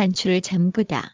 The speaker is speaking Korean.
단추를 잠그다.